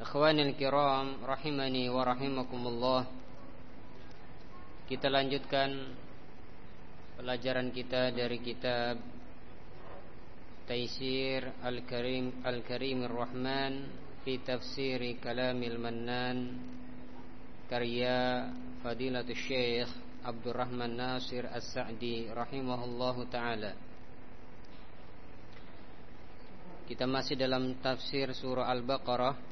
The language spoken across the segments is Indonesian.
Ikhwanil kiram rahimani wa rahimakumullah. Kita lanjutkan pelajaran kita dari kitab Taisir Al-Karim Al-Karim Ar-Rahman fi tafsir Kalamil Mannan karya Fadilatul Syekh Abdurrahman Nasir As-Sa'di rahimahullahu taala. Kita masih dalam tafsir surah Al-Baqarah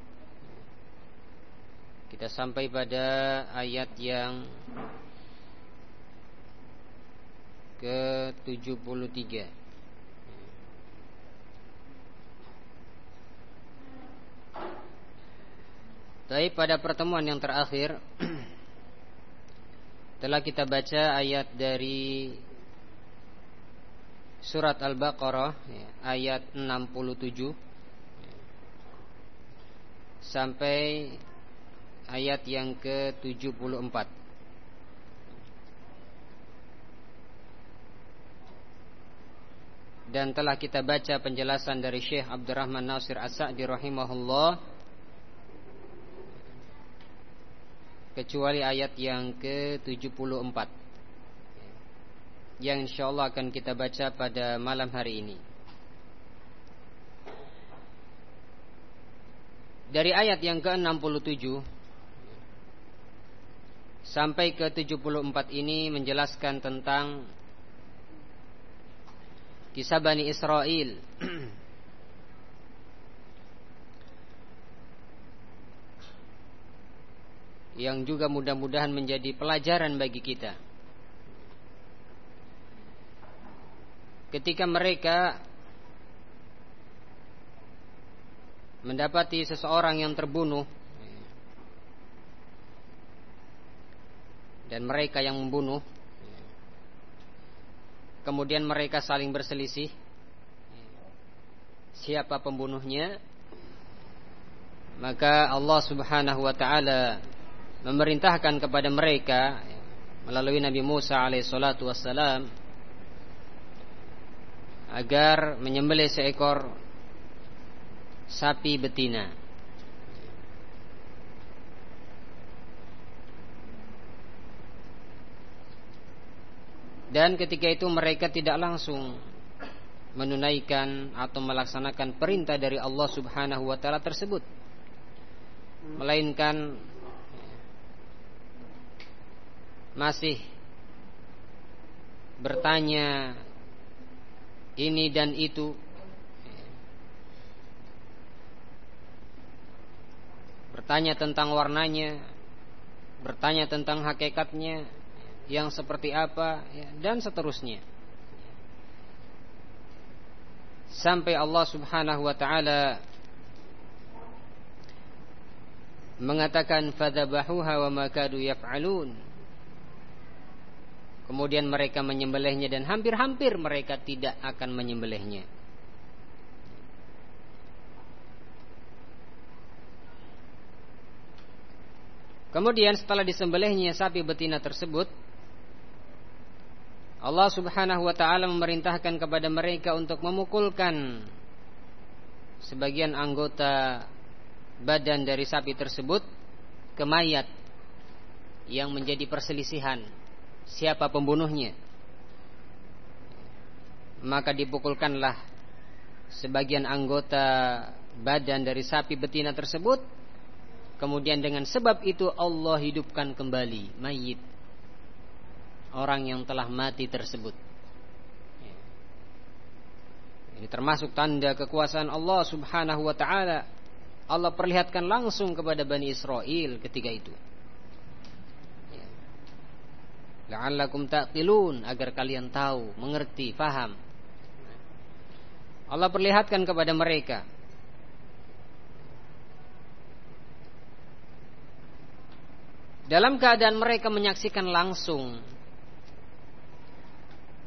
kita sampai pada ayat yang ke-73. Tapi pada pertemuan yang terakhir Telah kita baca ayat dari Surat Al-Baqarah Ayat 67 Sampai ayat yang ke-74. Dan telah kita baca penjelasan dari Syekh Abdurrahman Nasir As-Sa'di rahimahullah Kecuali ayat yang ke-74 Yang insyaAllah akan kita baca pada malam hari ini. Dari ayat yang ke-67 sampai ke 74 ini menjelaskan tentang kisah Bani Israel. Yang juga mudah-mudahan menjadi pelajaran bagi kita. Ketika mereka mendapati seseorang yang terbunuh dan mereka yang membunuh. Kemudian mereka saling berselisih. Siapa pembunuhnya? Maka Allah Subhanahu wa taala memerintahkan kepada mereka melalui Nabi Musa alaihissalatu wassalam agar menyembelih seekor sapi betina Dan ketika itu mereka tidak langsung menunaikan atau melaksanakan perintah dari Allah Subhanahu wa taala tersebut. Melainkan masih bertanya ini dan itu bertanya tentang warnanya bertanya tentang hakikatnya yang seperti apa ya, dan seterusnya. Sampai Allah Subhanahu wa taala mengatakan fadzabahuha wa makadu yaf'alun. Kemudian mereka menyembelihnya dan hampir-hampir mereka tidak akan menyembelihnya. Kemudian setelah disembelihnya sapi betina tersebut Allah subhanahu wa ta'ala memerintahkan kepada mereka untuk memukulkan sebagian anggota badan dari sapi tersebut ke mayat yang menjadi perselisihan siapa pembunuhnya. Maka dipukulkanlah sebagian anggota badan dari sapi betina tersebut. Kemudian dengan sebab itu Allah hidupkan kembali mayit orang yang telah mati tersebut. Ini termasuk tanda kekuasaan Allah Subhanahu wa taala. Allah perlihatkan langsung kepada Bani Israel ketika itu. La'allakum taqilun agar kalian tahu, mengerti, faham. Allah perlihatkan kepada mereka dalam keadaan mereka menyaksikan langsung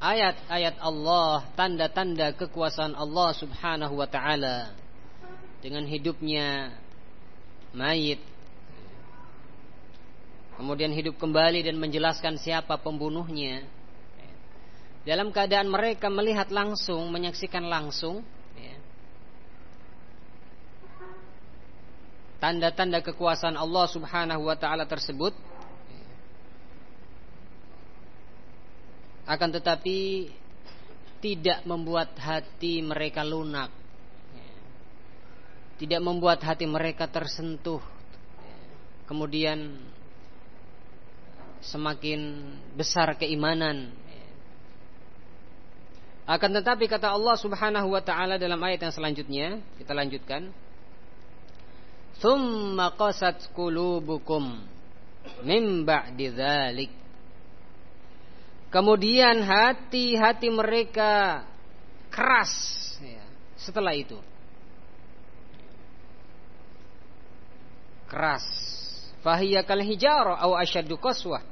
ayat-ayat Allah, tanda-tanda kekuasaan Allah Subhanahu wa taala. Dengan hidupnya mayit. Kemudian hidup kembali dan menjelaskan siapa pembunuhnya. Dalam keadaan mereka melihat langsung, menyaksikan langsung tanda-tanda kekuasaan Allah Subhanahu wa taala tersebut akan tetapi tidak membuat hati mereka lunak. Tidak membuat hati mereka tersentuh. Kemudian semakin besar keimanan. Akan tetapi kata Allah Subhanahu wa taala dalam ayat yang selanjutnya kita lanjutkan. Thumma qasat qulubukum min ba'di dzalik. Kemudian hati-hati mereka keras ya, setelah itu. Keras. Fahiya kal hijara au asyaddu qaswah.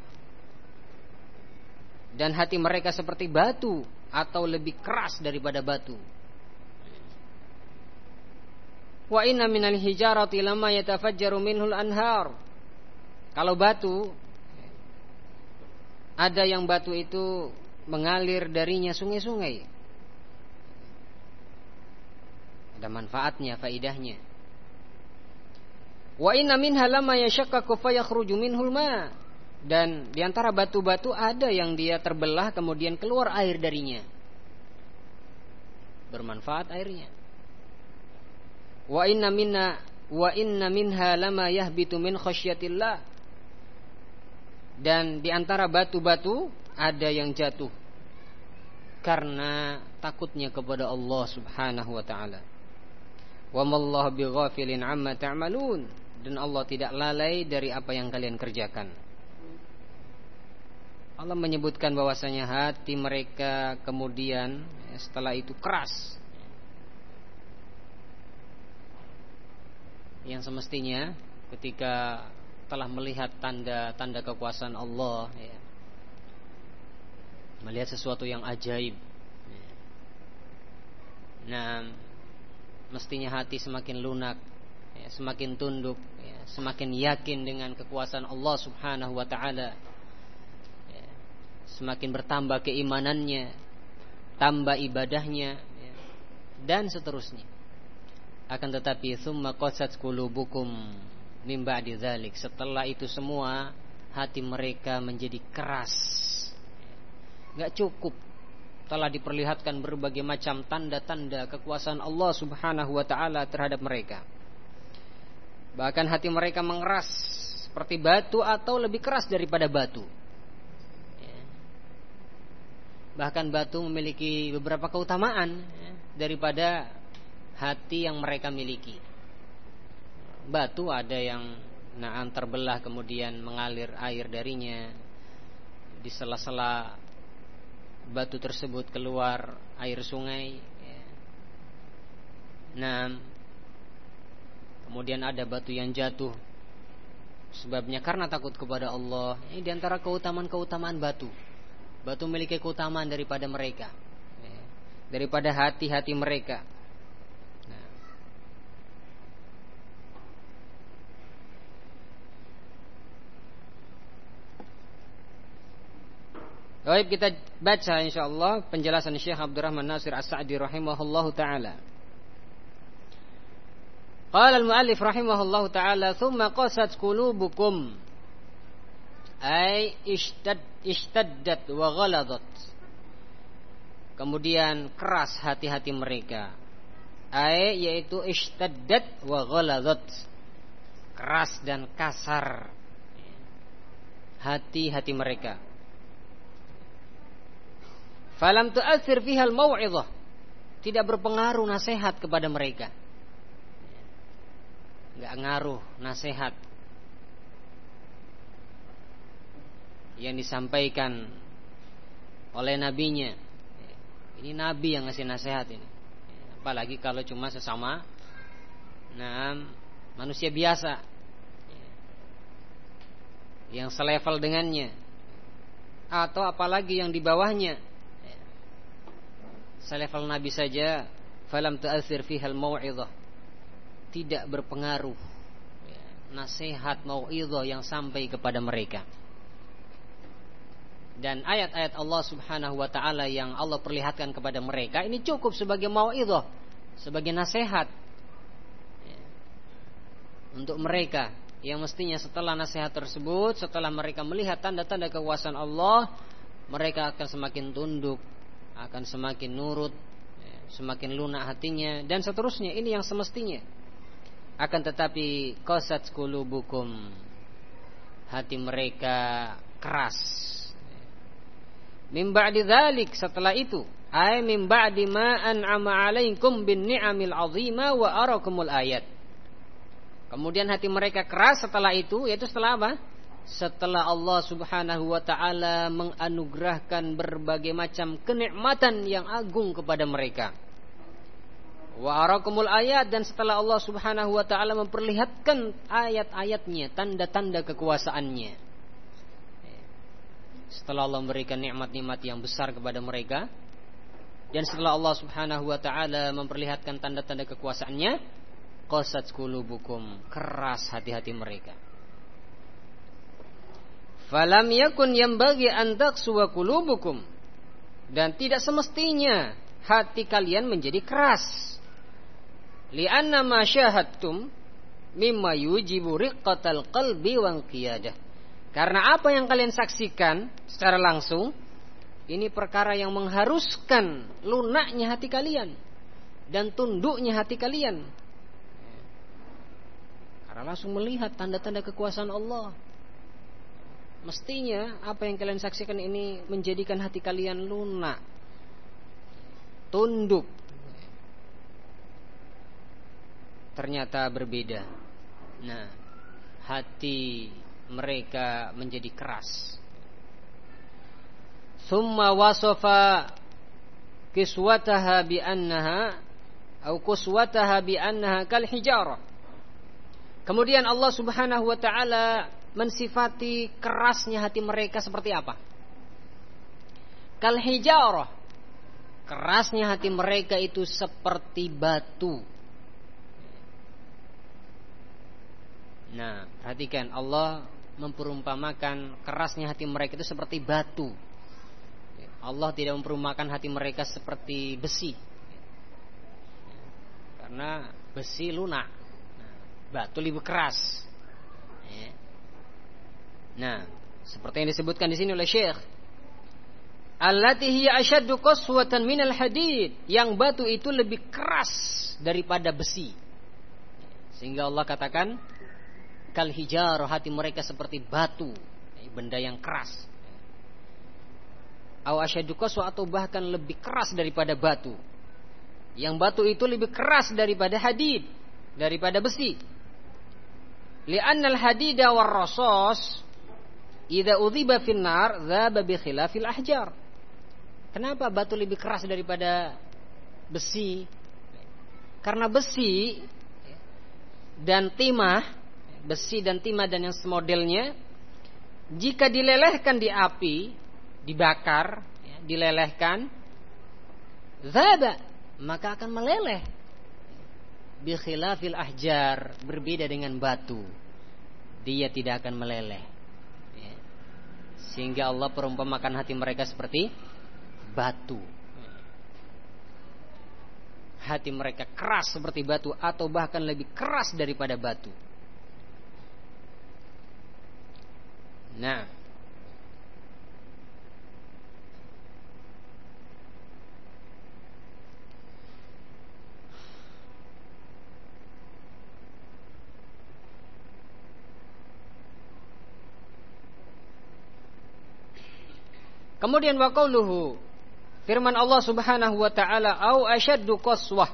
Dan hati mereka seperti batu atau lebih keras daripada batu. Wa inna minal hijarati lama yatafajjaru minhul anhar. Kalau batu ada yang batu itu mengalir darinya sungai-sungai. Ada manfaatnya, faidahnya. Wa inna minha lama yashakkaku fayakhruju minhul ma. Dan di antara batu-batu ada yang dia terbelah kemudian keluar air darinya. Bermanfaat airnya. Wa inna minna wa inna minha lama yahbitu min khasyatillah. Dan di antara batu-batu ada yang jatuh karena takutnya kepada Allah Subhanahu wa taala. Wa mallahu bighafilin amma ta'malun dan Allah tidak lalai dari apa yang kalian kerjakan. Allah menyebutkan bahwasanya hati mereka kemudian setelah itu keras yang semestinya ketika telah melihat tanda-tanda kekuasaan Allah ya, melihat sesuatu yang ajaib ya. nah mestinya hati semakin lunak ya, semakin tunduk ya, semakin yakin dengan kekuasaan Allah subhanahu wa ta'ala ya, semakin bertambah keimanannya tambah ibadahnya ya, dan seterusnya. Akan tetapi summa qasat qulubukum min ba'di dzalik setelah itu semua hati mereka menjadi keras enggak cukup telah diperlihatkan berbagai macam tanda-tanda kekuasaan Allah Subhanahu wa taala terhadap mereka bahkan hati mereka mengeras seperti batu atau lebih keras daripada batu ya. bahkan batu memiliki beberapa keutamaan ya, daripada hati yang mereka miliki. Batu ada yang naam terbelah kemudian mengalir air darinya. Di sela-sela batu tersebut keluar air sungai. Nah, kemudian ada batu yang jatuh. Sebabnya karena takut kepada Allah. Ini di antara keutamaan-keutamaan batu. Batu memiliki keutamaan daripada mereka, ya. daripada hati-hati mereka. Baik kita baca insyaallah penjelasan Syekh Abdurrahman Nasir As-Sa'di rahimahullahu taala. Qala al-muallif rahimahullahu taala thumma qasat qulubukum ay ishtad ishtaddat wa ghaladat. Kemudian keras hati-hati mereka. Ay yaitu ishtaddat wa ghaladat. Keras dan kasar hati-hati mereka Falam tu'athir fihal mau'izah. Tidak berpengaruh nasihat kepada mereka. Enggak ngaruh nasihat yang disampaikan oleh nabinya. Ini nabi yang ngasih nasihat ini. Apalagi kalau cuma sesama nah manusia biasa. yang selevel dengannya atau apalagi yang di bawahnya selevel Nabi saja falam tu'athir fihal mau'izah tidak berpengaruh ya, nasihat mau'izah yang sampai kepada mereka. Dan ayat-ayat Allah Subhanahu wa taala yang Allah perlihatkan kepada mereka ini cukup sebagai mau'izah sebagai nasihat ya, untuk mereka. Yang mestinya setelah nasihat tersebut setelah mereka melihat tanda-tanda kekuasaan Allah mereka akan semakin tunduk akan semakin nurut ya, semakin lunak hatinya dan seterusnya. Ini yang semestinya. Akan tetapi qasat qulubukum. Hati mereka keras. Min ba'di dzalik setelah itu. Ay min ba'di ma an'ama 'alaikum bin ni'amil 'azima wa arakumul ayat. Kemudian hati mereka keras setelah itu yaitu setelah apa? Setelah Allah Subhanahu wa taala menganugerahkan berbagai macam kenikmatan yang agung kepada mereka. Wa arakumul ayat dan setelah Allah Subhanahu wa taala memperlihatkan ayat-ayatnya, tanda-tanda kekuasaannya. Setelah Allah memberikan nikmat-nikmat yang besar kepada mereka dan setelah Allah Subhanahu wa taala memperlihatkan tanda-tanda kekuasaannya, qasat qulubukum keras hati-hati mereka falam yakun bagi an taqsuwa qulubukum. Dan tidak semestinya hati kalian menjadi keras. Li'anna ma syahadtum mimma yujibu riqqatal qalbi wa karena apa yang kalian saksikan secara langsung ini perkara yang mengharuskan lunaknya hati kalian dan tunduknya hati kalian. Karena langsung melihat tanda-tanda kekuasaan Allah. Mestinya apa yang kalian saksikan ini menjadikan hati kalian lunak, tunduk. Ternyata berbeda. Nah, hati mereka menjadi keras. Summa wasofa kiswataha bi annaha atau kuswataha bi annaha kal hijarah Kemudian Allah Subhanahu wa taala mensifati kerasnya hati mereka seperti apa? Kal hijarah. Kerasnya hati mereka itu seperti batu. Nah, perhatikan Allah memperumpamakan kerasnya hati mereka itu seperti batu. Allah tidak memperumpamakan hati mereka seperti besi. Karena besi lunak batu lebih keras. Nah, seperti yang disebutkan di sini oleh Syekh. Allati hiya ashaddu qaswatan minal hadid. Yang batu itu lebih keras daripada besi. Sehingga Allah katakan kal hijar hati mereka seperti batu, benda yang keras. Aw asyaddu qaswa atau bahkan lebih keras daripada batu. Yang batu itu lebih keras daripada hadid, daripada besi. Li'anna al-hadida war rasos idza udhiba fin nar dzaba bi khilafil ahjar. Kenapa batu lebih keras daripada besi? Karena besi dan timah, besi dan timah dan yang semodelnya jika dilelehkan di api, dibakar, ya, dilelehkan, zaba maka akan meleleh bikhilafil ahjar berbeda dengan batu dia tidak akan meleleh. Sehingga Allah perumpamakan hati mereka seperti batu. Hati mereka keras seperti batu atau bahkan lebih keras daripada batu. Nah Kemudian wa qauluhu firman Allah Subhanahu wa taala au asyaddu qaswah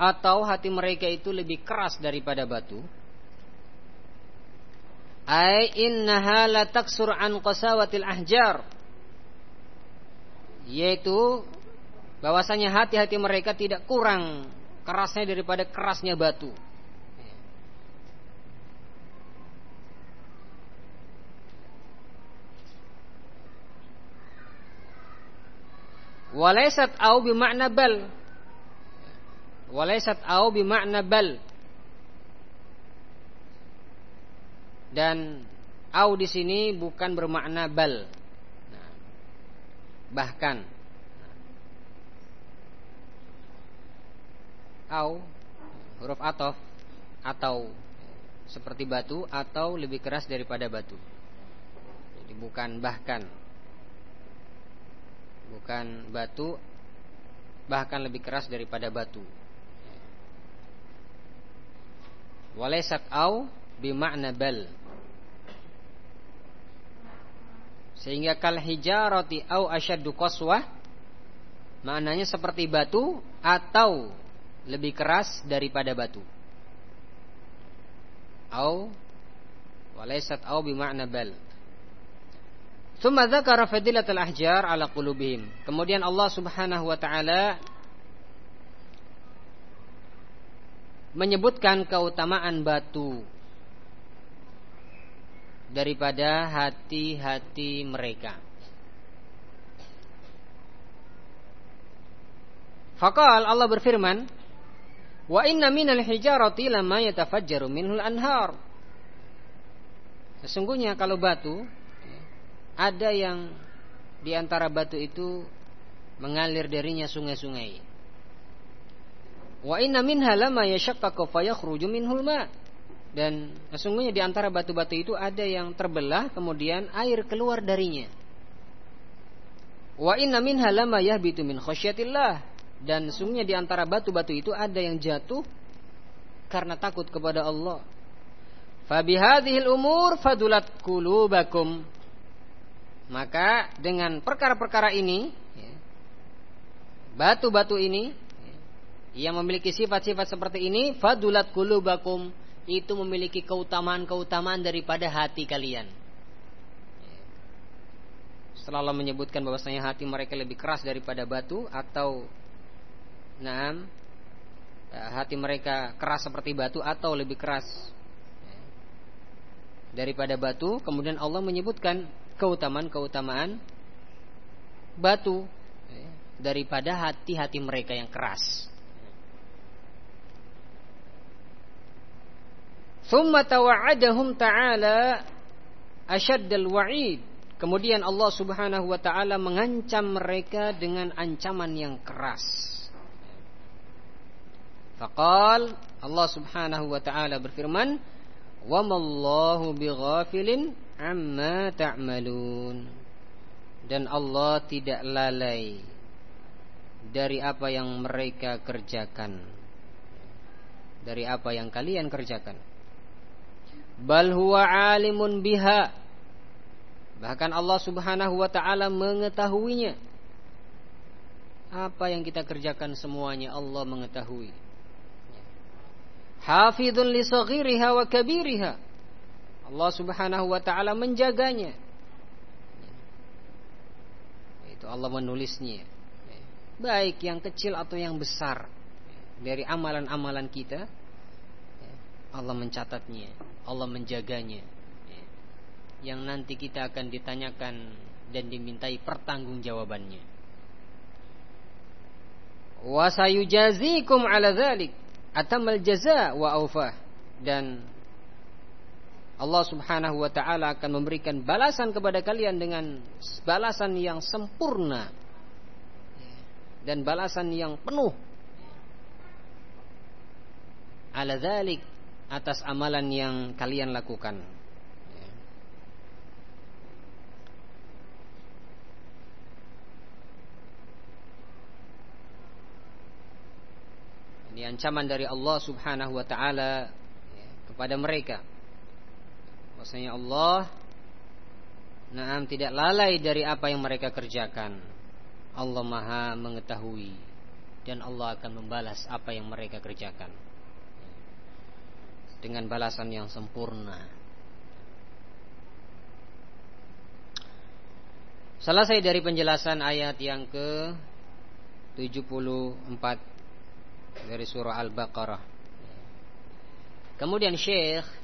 atau hati mereka itu lebih keras daripada batu. Ai innaha la taksur an qasawatil ahjar. Yaitu bahwasanya hati-hati mereka tidak kurang kerasnya daripada kerasnya batu. Walaysat au bimakna bal. Walaysat au bimakna bal. Dan au di sini bukan bermakna bal. Nah, bahkan au huruf atof atau seperti batu atau lebih keras daripada batu. Jadi bukan bahkan bukan batu bahkan lebih keras daripada batu. Walaysat au bimakna bal. Sehingga kal hijarati au asyaddu qaswah maknanya seperti batu atau lebih keras daripada batu. Au walaysat au bima'na bal. Dzakara fadilatul ahjar ala qulubihim. Kemudian Allah Subhanahu wa taala menyebutkan keutamaan batu daripada hati-hati mereka. Fakal Allah berfirman, Wa inna minal hijarati lama yatafajjaru minhul anhar. Sesungguhnya kalau batu ada yang di antara batu itu mengalir darinya sungai-sungai. Wa inna minha lama yashaqqaqu fayakhruju minhul ma. Dan sesungguhnya di antara batu-batu itu ada yang terbelah kemudian air keluar darinya. Wa inna minha lama yahbitu min khasyatillah dan sungguhnya di antara batu-batu itu ada yang jatuh karena takut kepada Allah. Fabihadhil umur fadulat kulubakum. Maka dengan perkara-perkara ini, ya, batu-batu ini ya, yang memiliki sifat-sifat seperti ini, fadulat kulubakum itu memiliki keutamaan-keutamaan daripada hati kalian. Setelah Allah menyebutkan bahwasanya hati mereka lebih keras daripada batu atau nah, hati mereka keras seperti batu atau lebih keras ya, daripada batu. Kemudian Allah menyebutkan keutamaan-keutamaan batu ya, daripada hati-hati mereka yang keras. Thumma tawa'adahum ta'ala asyaddal wa'id. Kemudian Allah Subhanahu wa taala mengancam mereka dengan ancaman yang keras. Faqal Allah Subhanahu wa taala berfirman, "Wa mallahu bighafilin amma ta'malun." Dan Allah tidak lalai dari apa yang mereka kerjakan. Dari apa yang kalian kerjakan. Bal huwa alimun biha. Bahkan Allah Subhanahu wa taala mengetahuinya. Apa yang kita kerjakan semuanya Allah mengetahui hafidhun li saghiriha wa kabiriha. Allah Subhanahu wa taala menjaganya. Itu Allah menulisnya. Baik yang kecil atau yang besar dari amalan-amalan kita Allah mencatatnya, Allah menjaganya. Yang nanti kita akan ditanyakan dan dimintai pertanggungjawabannya. Wa sayujazikum ala dzalik atamal jaza wa aufah dan Allah Subhanahu wa taala akan memberikan balasan kepada kalian dengan balasan yang sempurna dan balasan yang penuh ala dzalik atas amalan yang kalian lakukan Ini ancaman dari Allah Subhanahu wa taala ya, kepada mereka. Maksudnya Allah Naam tidak lalai dari apa yang mereka kerjakan. Allah Maha mengetahui dan Allah akan membalas apa yang mereka kerjakan dengan balasan yang sempurna. Selesai dari penjelasan ayat yang ke 74 dari surah Al-Baqarah. Kemudian Syekh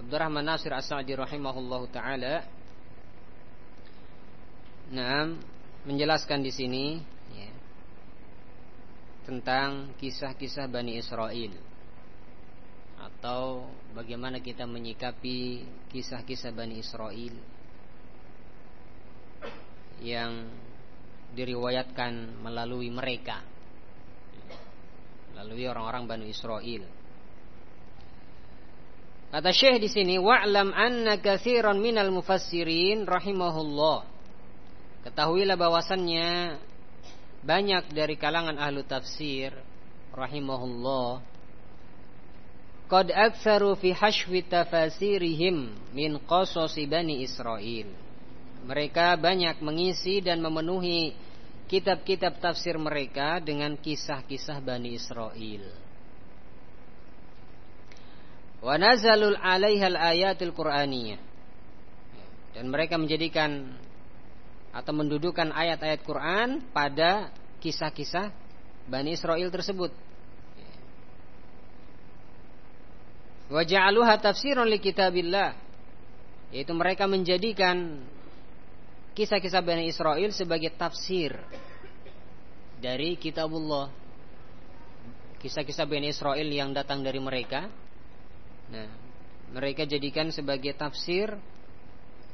Abdurrahman Nasir As-Sa'di rahimahullahu taala. Nah, menjelaskan di sini ya, tentang kisah-kisah Bani Israel. Atau bagaimana kita menyikapi kisah-kisah Bani Israel yang diriwayatkan melalui mereka. Melalui orang-orang Bani Israel Kata Syekh di sini, wa'lam anna katsiran minal mufassirin rahimahullah. Ketahuilah bahwasannya banyak dari kalangan ahlu tafsir rahimahullah qad aktsaru fi hashwi tafasirihim min qasasi bani Israel. Mereka banyak mengisi dan memenuhi kitab-kitab tafsir mereka dengan kisah-kisah Bani Israel. Wa nazalul alaihal ayatul qur'aniyah. Dan mereka menjadikan atau mendudukan ayat-ayat Quran pada kisah-kisah Bani Israel tersebut. Wa ja'aluha tafsiran li kitabillah. Yaitu mereka menjadikan kisah-kisah Bani Israel sebagai tafsir dari kitabullah. Kisah-kisah Bani Israel yang datang dari mereka. Nah, mereka jadikan sebagai tafsir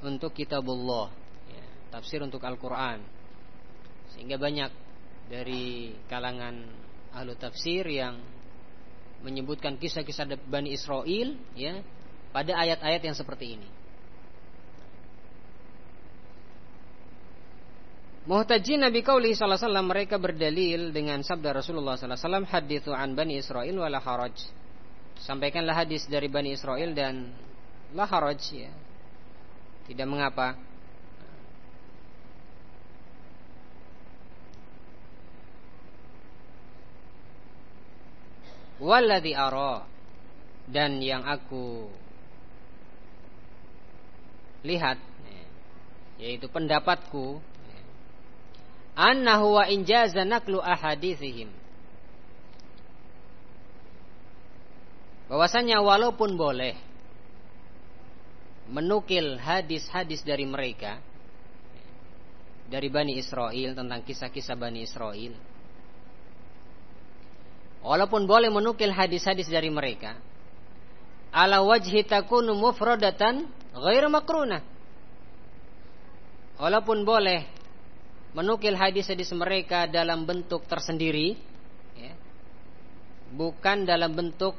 untuk kitabullah, ya, tafsir untuk Al-Qur'an. Sehingga banyak dari kalangan ahlu tafsir yang menyebutkan kisah-kisah Bani Israel ya pada ayat-ayat yang seperti ini. Muhtajin Nabi alaihi wasallam mereka berdalil dengan sabda Rasulullah wasallam hadithu an Bani Israel wala haraj. Sampaikanlah hadis dari Bani Israel dan la haraj ya. Tidak mengapa. Walladhi ara dan yang aku lihat ya, yaitu pendapatku annahu wa injaza naklu ahadithihim bahwasanya walaupun boleh menukil hadis-hadis dari mereka dari Bani Israel tentang kisah-kisah Bani Israel walaupun boleh menukil hadis-hadis dari mereka ala wajhi takunu mufradatan ghair makrunah. Walaupun boleh menukil hadis-hadis mereka dalam bentuk tersendiri ya, bukan dalam bentuk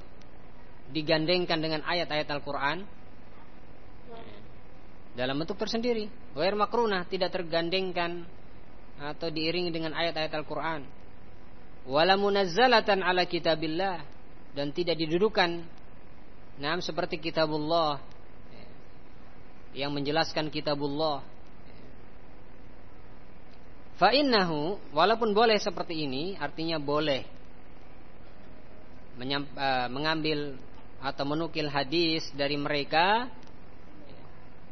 digandengkan dengan ayat-ayat Al-Quran dalam bentuk tersendiri. Wair makrunah tidak tergandengkan atau diiringi dengan ayat-ayat Al-Quran. Wala munazzalatan ala kitabillah dan tidak didudukan nah seperti kitabullah ya, yang menjelaskan kitabullah. Fa'innahu walaupun boleh seperti ini artinya boleh uh, mengambil atau menukil hadis dari mereka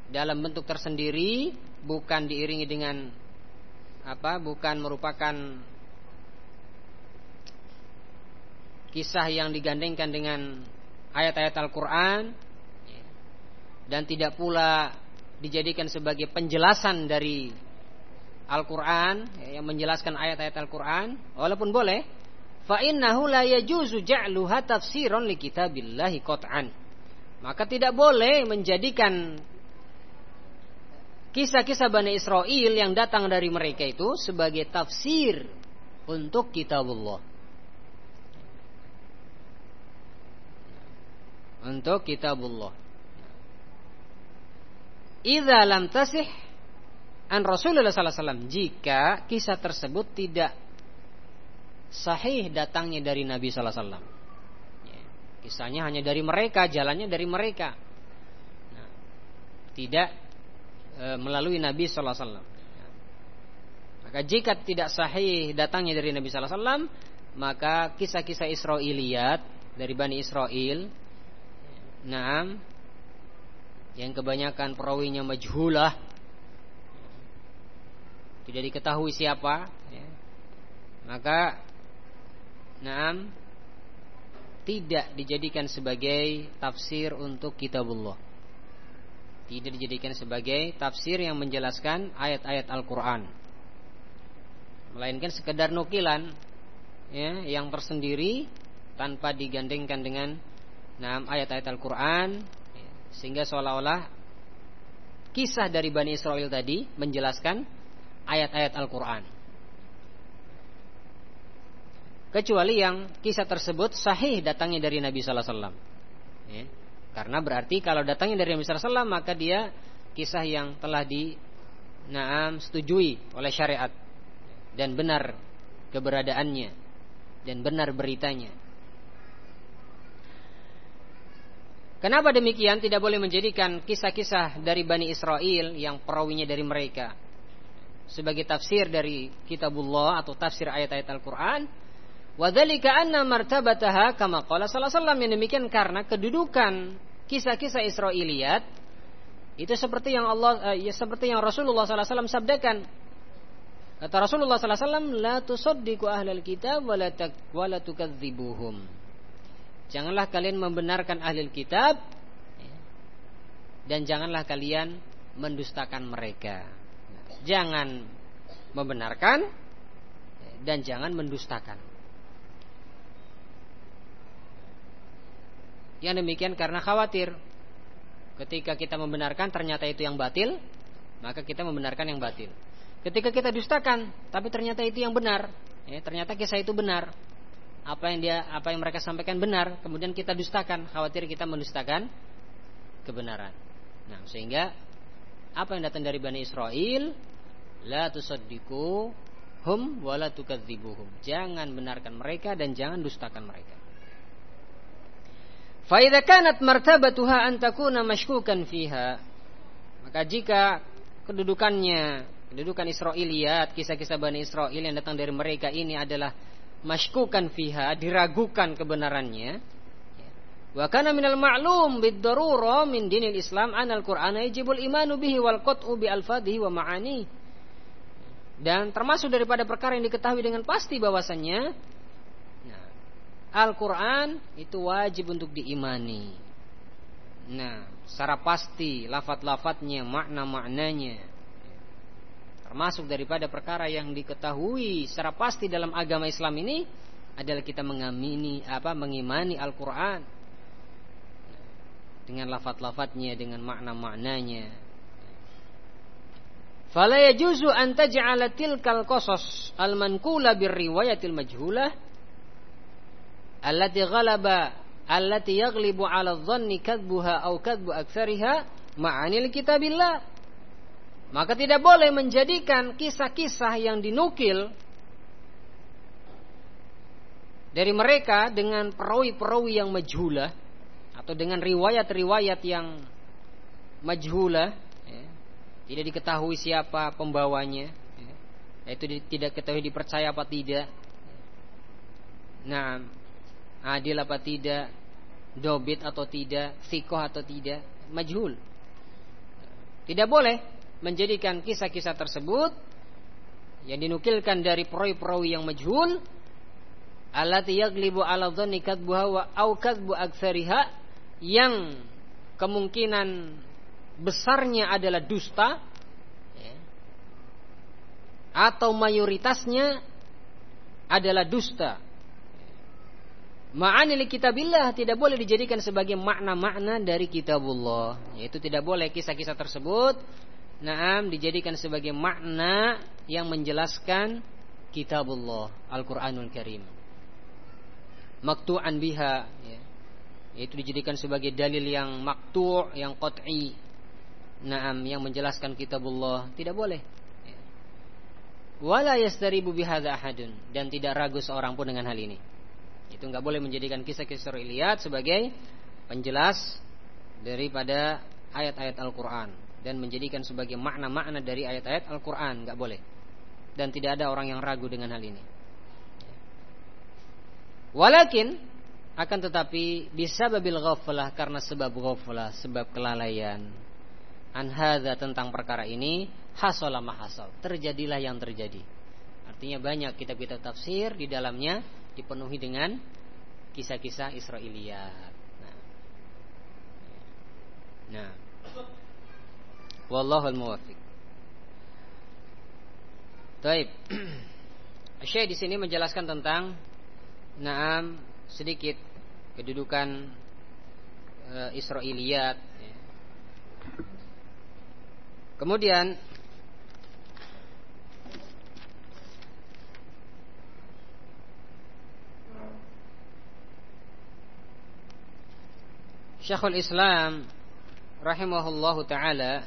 dalam bentuk tersendiri bukan diiringi dengan apa bukan merupakan kisah yang digandengkan dengan ayat-ayat Al-Qur'an dan tidak pula dijadikan sebagai penjelasan dari Al-Quran yang menjelaskan ayat-ayat Al-Quran walaupun boleh fa innahu la yajuzu ja'luha tafsiran li kitabillahi qat'an. Maka tidak boleh menjadikan kisah-kisah Bani Israel yang datang dari mereka itu sebagai tafsir untuk kitabullah. Untuk kitabullah. Idza lam tasih an Rasulullah SAW jika kisah tersebut tidak sahih datangnya dari Nabi SAW. Ya, kisahnya hanya dari mereka, jalannya dari mereka, nah, tidak e, melalui Nabi SAW. Ya. Maka jika tidak sahih datangnya dari Nabi SAW, maka kisah-kisah Israiliyat dari Bani Israel, nah, yang kebanyakan perawinya majhulah tidak diketahui siapa ya, maka naam. Tidak dijadikan sebagai tafsir untuk kitabullah. Tidak dijadikan sebagai tafsir yang menjelaskan ayat-ayat Al-Quran. Melainkan sekedar nukilan ya yang tersendiri tanpa digandengkan dengan nah, ayat-ayat Al-Qur'an. Sehingga seolah-olah kisah dari Bani Israel tadi menjelaskan ayat-ayat Al-Qur'an. Kecuali yang kisah tersebut sahih datangnya dari Nabi sallallahu alaihi wasallam. Ya. Karena berarti kalau datangnya dari Nabi sallallahu alaihi wasallam maka dia kisah yang telah di naam setujui oleh syariat dan benar keberadaannya dan benar beritanya. Kenapa demikian tidak boleh menjadikan kisah-kisah dari Bani Israel yang perawinya dari mereka sebagai tafsir dari kitabullah atau tafsir ayat-ayat Al-Quran Wadhalika anna martabataha kama qala sallallahu alaihi yang demikian karena kedudukan kisah-kisah Israiliyat itu seperti yang Allah eh, ya seperti yang Rasulullah sallallahu alaihi wasallam sabdakan. Kata Rasulullah sallallahu alaihi wasallam, "La tusaddiqu ahlal kitab wa la wa la tukadzibuhum." Janganlah kalian membenarkan ahli kitab ya, dan janganlah kalian mendustakan mereka. Jangan membenarkan ya, dan jangan mendustakan. Yang demikian karena khawatir Ketika kita membenarkan ternyata itu yang batil, maka kita membenarkan yang batil. Ketika kita dustakan, tapi ternyata itu yang benar, ya, ternyata kisah itu benar. Apa yang dia apa yang mereka sampaikan benar, kemudian kita dustakan, khawatir kita mendustakan kebenaran. Nah, sehingga apa yang datang dari Bani Israel, la tusaddiqu hum wala tukadzibuhum. Jangan benarkan mereka dan jangan dustakan mereka. Faidah kanat martabatuha antakuna mashkukan fiha. Maka jika kedudukannya, kedudukan Israiliyat, kisah-kisah Bani Israel yang datang dari mereka ini adalah mashkukan fiha, diragukan kebenarannya. Wa kana minal ma'lum bid-darura min dinil Islam an al-Qur'ana yajibul imanu bihi wal qat'u bi alfadhihi wa ma'ani. Dan termasuk daripada perkara yang diketahui dengan pasti bahwasannya Al-Quran itu wajib untuk diimani. Nah, secara pasti lafat-lafatnya, makna-maknanya. Termasuk daripada perkara yang diketahui secara pasti dalam agama Islam ini adalah kita mengamini apa mengimani Al-Quran dengan lafat-lafatnya, dengan makna-maknanya. Fala yajuzu an taj'ala tilkal qasas al-manqula birriwayatil majhulah allati ghalaba allati yaghlibu 'ala dhanni kadbuha au kadbu aktsariha ma'anil kitabillah. Maka tidak boleh menjadikan kisah-kisah yang dinukil dari mereka dengan perawi-perawi yang majhulah atau dengan riwayat-riwayat yang majhulah ya, tidak diketahui siapa pembawanya ya, itu tidak ketahui dipercaya apa tidak. Nah adil apa tidak, dobit atau tidak, sikoh atau tidak, majhul. Tidak boleh menjadikan kisah-kisah tersebut yang dinukilkan dari perawi-perawi yang majhul allati yaglibu ala dhanni kadbuha wa au kadbu aktsariha yang kemungkinan besarnya adalah dusta ya, atau mayoritasnya adalah dusta Ma'ani li kitabillah tidak boleh dijadikan sebagai makna-makna dari kitabullah. Yaitu tidak boleh kisah-kisah tersebut Naam dijadikan sebagai makna yang menjelaskan kitabullah Al-Quranul Karim. Maktu'an biha ya. Yaitu dijadikan sebagai dalil yang maktu' yang qat'i. Naam yang menjelaskan kitabullah tidak boleh. Ya. Wala yastaribu bihadza ahadun dan tidak ragu seorang pun dengan hal ini. Itu nggak boleh menjadikan kisah-kisah Israiliyat sebagai penjelas daripada ayat-ayat Al-Quran dan menjadikan sebagai makna-makna dari ayat-ayat Al-Quran nggak boleh dan tidak ada orang yang ragu dengan hal ini. Walakin akan tetapi bisa babil ghaflah karena sebab ghaflah, sebab kelalaian. An tentang perkara ini hasolah mahasol. Terjadilah yang terjadi. Artinya banyak kitab-kitab tafsir di dalamnya dipenuhi dengan kisah-kisah Israiliyat. Nah. nah. Wallahul muwaffiq. Taib. Syekh di sini menjelaskan tentang naam sedikit kedudukan e, Israiliyat. Kemudian Syekhul Islam rahimahullahu taala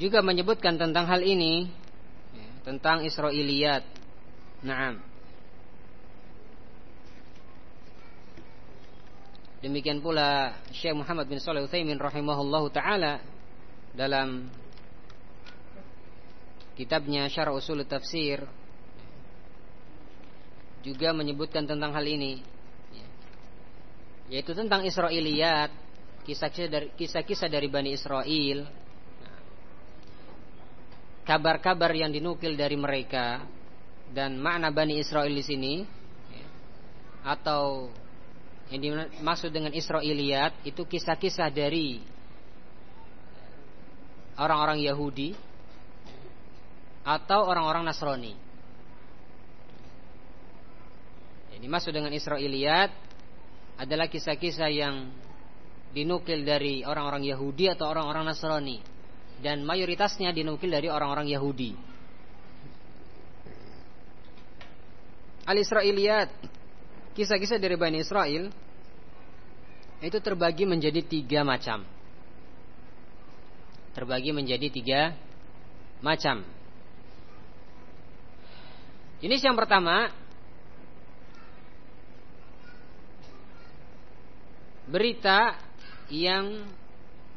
juga menyebutkan tentang hal ini tentang Israiliyat. Naam. Demikian pula Syekh Muhammad bin Shalih Utsaimin rahimahullahu taala dalam kitabnya Syarah Usul Tafsir juga menyebutkan tentang hal ini yaitu tentang Israiliyat kisah-kisah dari kisah-kisah dari Bani Israel kabar-kabar yang dinukil dari mereka dan makna Bani Israel di sini atau yang dimaksud dengan Israiliyat itu kisah-kisah dari orang-orang Yahudi atau orang-orang Nasrani. Yang dimaksud dengan Israiliyat adalah kisah-kisah yang dinukil dari orang-orang Yahudi atau orang-orang Nasrani dan mayoritasnya dinukil dari orang-orang Yahudi. Al-Israiliyat Kisah-kisah dari Bani Israel Itu terbagi menjadi tiga macam Terbagi menjadi tiga Macam Jenis yang pertama Berita Yang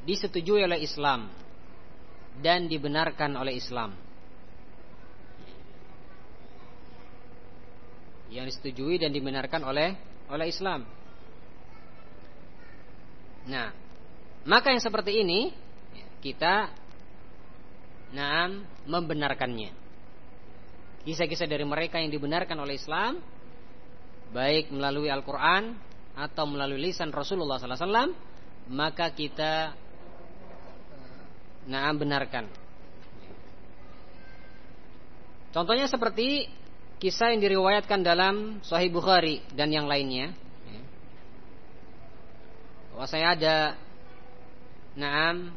Disetujui oleh Islam dan dibenarkan oleh Islam. Yang disetujui dan dibenarkan oleh oleh Islam. Nah, maka yang seperti ini kita naam membenarkannya. Kisah-kisah dari mereka yang dibenarkan oleh Islam baik melalui Al-Qur'an atau melalui lisan Rasulullah sallallahu alaihi wasallam, maka kita Nah, benarkan. Contohnya seperti kisah yang diriwayatkan dalam Sahih Bukhari dan yang lainnya. Bahwa saya ada Naam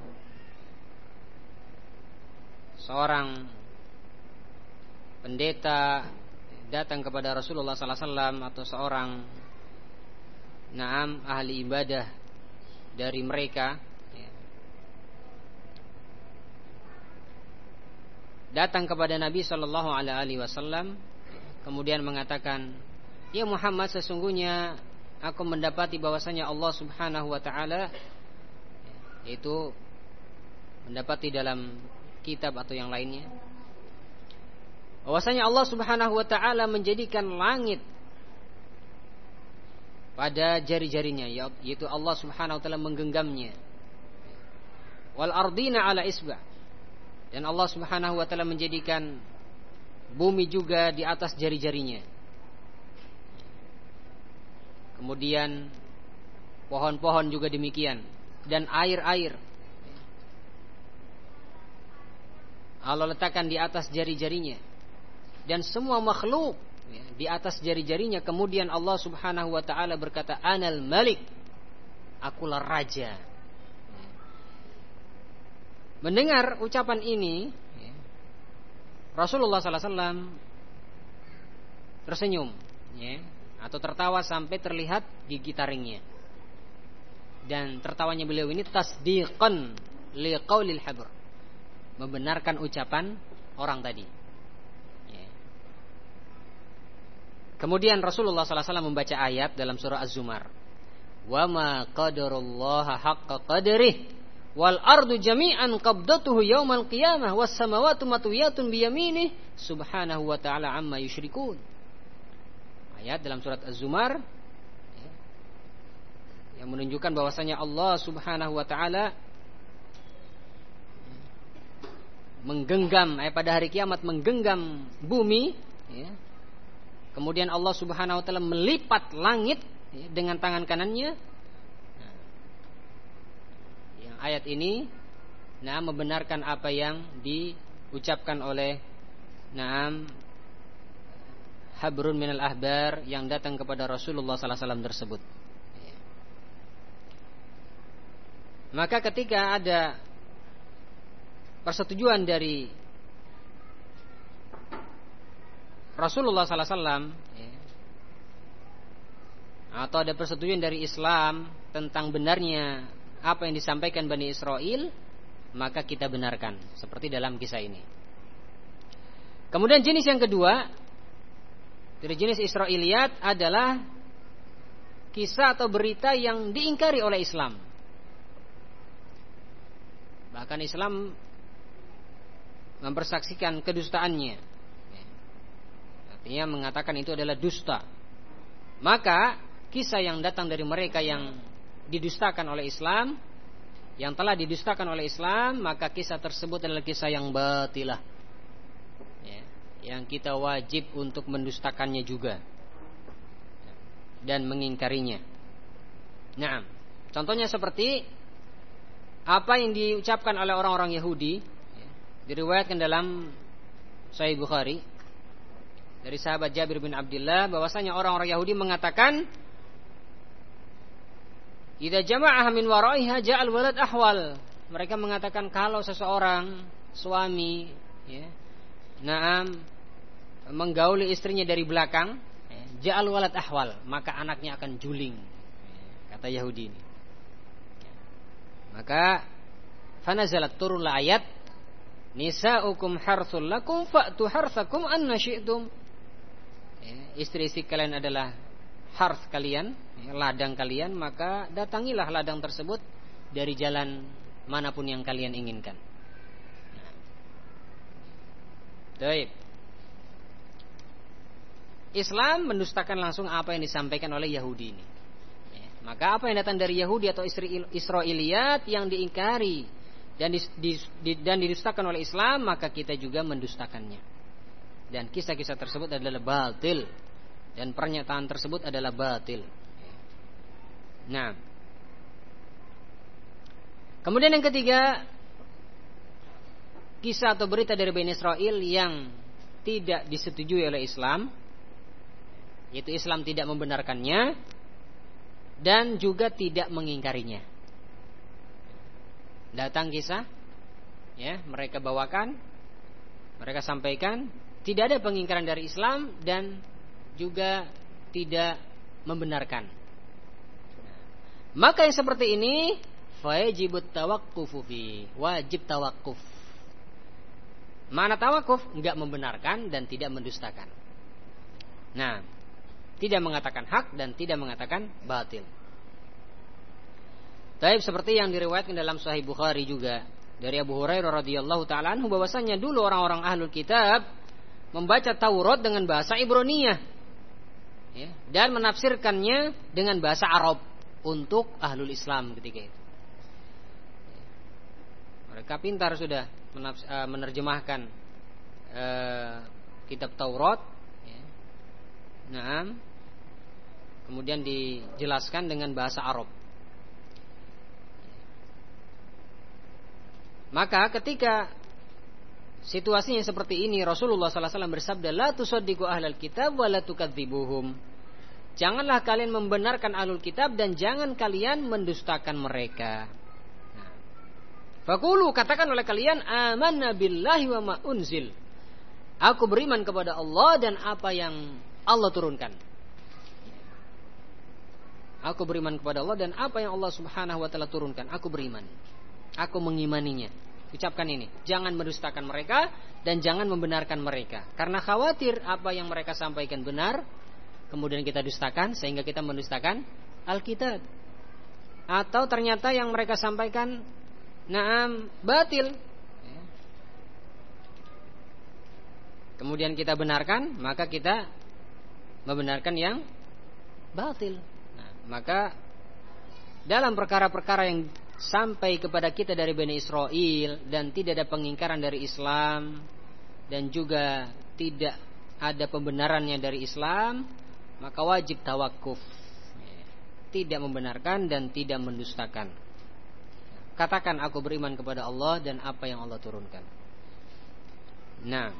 seorang pendeta datang kepada Rasulullah sallallahu alaihi wasallam atau seorang Naam ahli ibadah dari mereka datang kepada Nabi Shallallahu Alaihi Wasallam kemudian mengatakan ya Muhammad sesungguhnya aku mendapati bahwasanya Allah Subhanahu Wa Taala itu mendapati dalam kitab atau yang lainnya bahwasanya Allah Subhanahu Wa Taala menjadikan langit pada jari-jarinya yaitu Allah Subhanahu Wa Taala menggenggamnya. Wal ardina ala isba' Dan Allah Subhanahu wa taala menjadikan bumi juga di atas jari-jarinya. Kemudian pohon-pohon juga demikian. Dan air-air. Allah letakkan di atas jari-jarinya. Dan semua makhluk di atas jari-jarinya. Kemudian Allah Subhanahu wa taala berkata anal malik. Akulah raja. Mendengar ucapan ini Rasulullah SAW tersenyum ya, atau tertawa sampai terlihat gigi taringnya dan tertawanya beliau ini tasdiqan liqaulil habr membenarkan ucapan orang tadi ya. kemudian Rasulullah SAW membaca ayat dalam surah Az-Zumar wa ma qadarullaha haqqa wal ardu jami'an qabdatuhu yaumal qiyamah was samawati matwiyatun biyaminih subhanahu wa ta'ala amma yusyrikun ayat dalam surat Az-Zumar ya, yang menunjukkan bahwasanya Allah Subhanahu wa taala menggenggam eh, pada hari kiamat menggenggam bumi ya. kemudian Allah Subhanahu wa taala melipat langit ya, dengan tangan kanannya ayat ini nah membenarkan apa yang diucapkan oleh Naam Habrun minal ahbar yang datang kepada Rasulullah sallallahu alaihi wasallam tersebut. Maka ketika ada persetujuan dari Rasulullah sallallahu alaihi wasallam atau ada persetujuan dari Islam tentang benarnya apa yang disampaikan Bani Israel, maka kita benarkan seperti dalam kisah ini. Kemudian jenis yang kedua dari jenis Israiliyat adalah kisah atau berita yang diingkari oleh Islam. Bahkan Islam mempersaksikan kedustaannya. Artinya mengatakan itu adalah dusta. Maka kisah yang datang dari mereka yang didustakan oleh Islam, yang telah didustakan oleh Islam, maka kisah tersebut adalah kisah yang batilah. Yang kita wajib untuk mendustakannya juga. Dan mengingkarinya. Nah, contohnya seperti apa yang diucapkan oleh orang-orang Yahudi diriwayatkan dalam Sahih Bukhari dari sahabat Jabir bin Abdullah bahwasanya orang-orang Yahudi mengatakan Idza jama'ah min waraiha ja'al walad ahwal. Mereka mengatakan kalau seseorang suami ya, Naam menggauli istrinya dari belakang, ja'al walad ahwal, maka anaknya akan juling. Kata Yahudi ini. Maka fanazalat turunlah ayat Nisa'ukum harsul lakum fa'tu harsakum anna syi'tum. Istri-istri kalian adalah hars kalian, ladang kalian, maka datangilah ladang tersebut dari jalan mana pun yang kalian inginkan. Baik. Islam mendustakan langsung apa yang disampaikan oleh Yahudi ini. Ya, maka apa yang datang dari Yahudi atau istri Israiliyat yang diingkari dan, dan didustakan oleh Islam, maka kita juga mendustakannya. Dan kisah-kisah tersebut adalah batil dan pernyataan tersebut adalah batil. Nah, kemudian yang ketiga kisah atau berita dari Bani Israel yang tidak disetujui oleh Islam yaitu Islam tidak membenarkannya dan juga tidak mengingkarinya datang kisah ya mereka bawakan mereka sampaikan tidak ada pengingkaran dari Islam dan juga tidak membenarkan maka yang seperti ini wajib tawakkufu fi wajib tawakuf Mana tawakuf? Enggak membenarkan dan tidak mendustakan. Nah, tidak mengatakan hak dan tidak mengatakan batil. Taib seperti yang diriwayatkan dalam Sahih Bukhari juga dari Abu Hurairah radhiyallahu taala anhu bahwasanya dulu orang-orang ahlul kitab membaca Taurat dengan bahasa Ibroniyah ya, dan menafsirkannya dengan bahasa Arab untuk ahlul Islam ketika itu. Mereka pintar sudah uh, menerjemahkan uh, kitab Taurat ya. Nah, kemudian dijelaskan dengan bahasa Arab. Maka ketika situasinya seperti ini Rasulullah SAW bersabda la tusaddiqu ahlal kitab wa la tukadzibuhum. Janganlah kalian membenarkan ahlul kitab dan jangan kalian mendustakan mereka. Fakulu katakan oleh kalian amanna billahi wa ma unzil. Aku beriman kepada Allah dan apa yang Allah turunkan. Aku beriman kepada Allah dan apa yang Allah Subhanahu wa taala turunkan. Aku beriman. Aku mengimaninya. Ucapkan ini, jangan mendustakan mereka dan jangan membenarkan mereka. Karena khawatir apa yang mereka sampaikan benar, kemudian kita dustakan sehingga kita mendustakan Alkitab. Atau ternyata yang mereka sampaikan Naam batil. Kemudian kita benarkan, maka kita membenarkan yang batil. Nah, maka dalam perkara-perkara yang sampai kepada kita dari Bani Israel dan tidak ada pengingkaran dari Islam dan juga tidak ada pembenarannya dari Islam maka wajib tawakuf tidak membenarkan dan tidak mendustakan. Katakan aku beriman kepada Allah dan apa yang Allah turunkan. Nah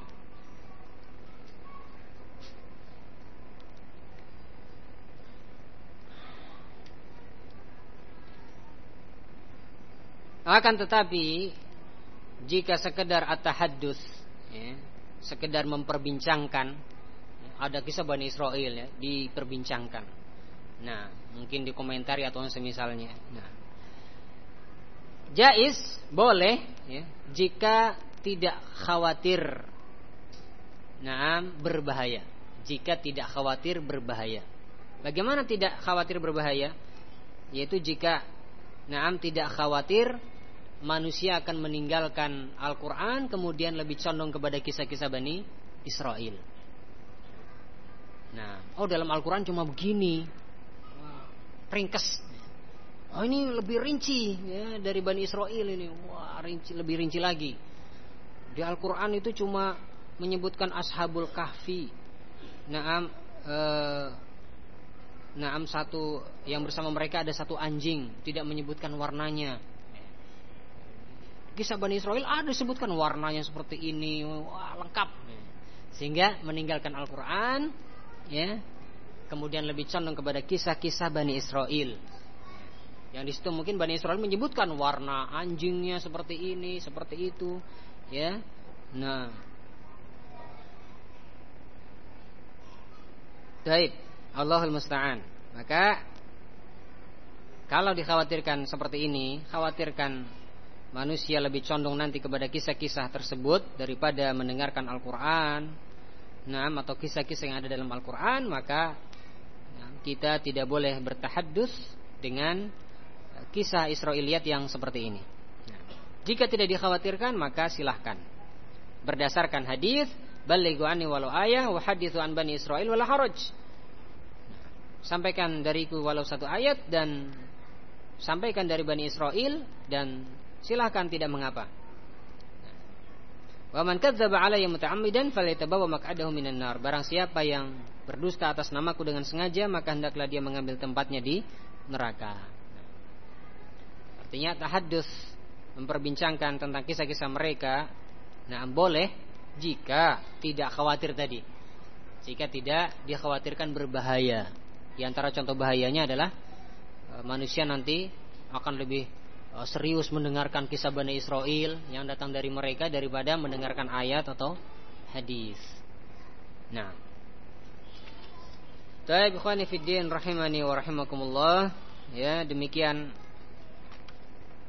Akan tetapi jika sekedar at-tahaddus ya, sekedar memperbincangkan ada kisah Bani Israel ya diperbincangkan. Nah, mungkin dikomentari atau semisalnya. Nah, jais boleh ya, jika tidak khawatir nah berbahaya. Jika tidak khawatir berbahaya. Bagaimana tidak khawatir berbahaya? Yaitu jika Naam tidak khawatir manusia akan meninggalkan Al-Quran kemudian lebih condong kepada kisah-kisah Bani Israel. Nah, oh dalam Al-Quran cuma begini, ringkes. Oh ini lebih rinci ya dari Bani Israel ini, wah rinci lebih rinci lagi. Di Al-Quran itu cuma menyebutkan Ashabul Kahfi. Naam, eh, Naam satu yang bersama mereka ada satu anjing, tidak menyebutkan warnanya kisah Bani Israel ada disebutkan warnanya seperti ini, wah lengkap. Sehingga meninggalkan Al-Qur'an ya. Kemudian lebih condong kepada kisah-kisah Bani Israel. Yang di situ mungkin Bani Israel menyebutkan warna anjingnya seperti ini, seperti itu, ya. Nah. Baik, Allahul musta'an. Maka kalau dikhawatirkan seperti ini, khawatirkan manusia lebih condong nanti kepada kisah-kisah tersebut daripada mendengarkan Al-Quran. Nah, atau kisah-kisah yang ada dalam Al-Quran maka kita tidak boleh bertahadus dengan kisah Israiliyat yang seperti ini. Jika tidak dikhawatirkan maka silahkan. Berdasarkan hadis balighu anni walau ayah wa hadithu an bani Israel wala haraj sampaikan dariku walau satu ayat dan sampaikan dari Bani Israel dan silahkan tidak mengapa. Wa man kadzdzaba alayya muta'ammidan falyatabawa maq'adahu minan nar. Barang siapa yang berdusta atas namaku dengan sengaja maka hendaklah dia mengambil tempatnya di neraka. Artinya tahaddus memperbincangkan tentang kisah-kisah mereka nah boleh jika tidak khawatir tadi. Jika tidak dikhawatirkan berbahaya. Di antara contoh bahayanya adalah e, manusia nanti akan lebih Oh, serius mendengarkan kisah Bani Israel yang datang dari mereka daripada mendengarkan ayat atau hadis. Nah. Baik, ikhwani fiddin rahimani wa rahimakumullah. Ya, demikian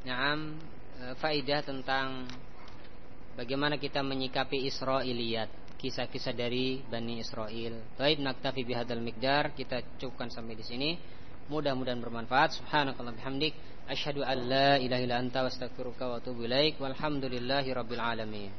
Naam e, faidah tentang bagaimana kita menyikapi Israiliyat, kisah-kisah dari Bani Israel. Baik, naktafi bihadal mikdar. Kita cukupkan sampai di sini. Mudah-mudahan bermanfaat. Subhanakallah bihamdik. Ashadu an la ilahi illa anta wa astagfiruka wa atubu ilaik. Walhamdulillahi rabbil alamin.